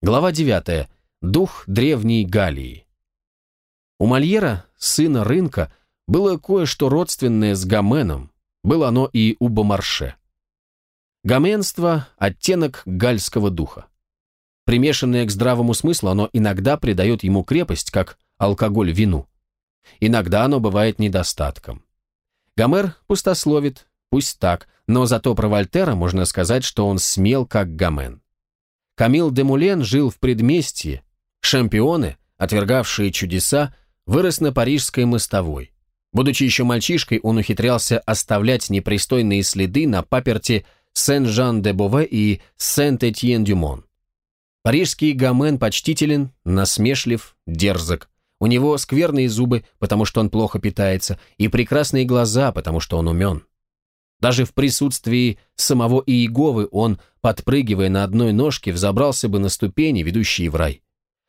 Глава 9. Дух древней Галлии. У Мольера, сына рынка, было кое-что родственное с Гоменом, было оно и у Бомарше. Гоменство – оттенок гальского духа. Примешанное к здравому смыслу, оно иногда придает ему крепость, как алкоголь вину. Иногда оно бывает недостатком. Гомер пустословит, пусть так, но зато про Вольтера можно сказать, что он смел, как Гомен. Камил де Мулен жил в предместье. Шампионы, отвергавшие чудеса, вырос на парижской мостовой. Будучи еще мальчишкой, он ухитрялся оставлять непристойные следы на паперте Сен-Жан-де-Бове и Сент-Этьен-Дюмон. Парижский Гомен почтителен, насмешлив, дерзок. У него скверные зубы, потому что он плохо питается, и прекрасные глаза, потому что он умен. Даже в присутствии самого Иеговы он, подпрыгивая на одной ножке, взобрался бы на ступени, ведущие в рай.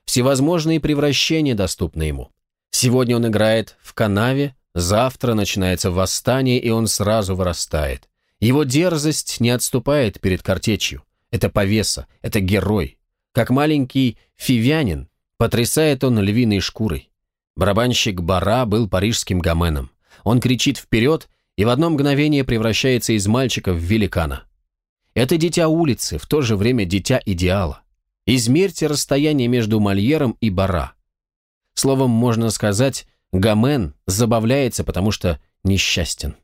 Всевозможные превращения доступны ему. Сегодня он играет в канаве, завтра начинается восстание, и он сразу вырастает. Его дерзость не отступает перед картечью. Это повеса, это герой. Как маленький фивянин, потрясает он львиной шкурой. Барабанщик Бара был парижским гоменом. Он кричит вперед и в одно мгновение превращается из мальчика в великана. Это дитя улицы, в то же время дитя идеала. Измерьте расстояние между Мольером и Бара. Словом, можно сказать, Гомен забавляется, потому что несчастен.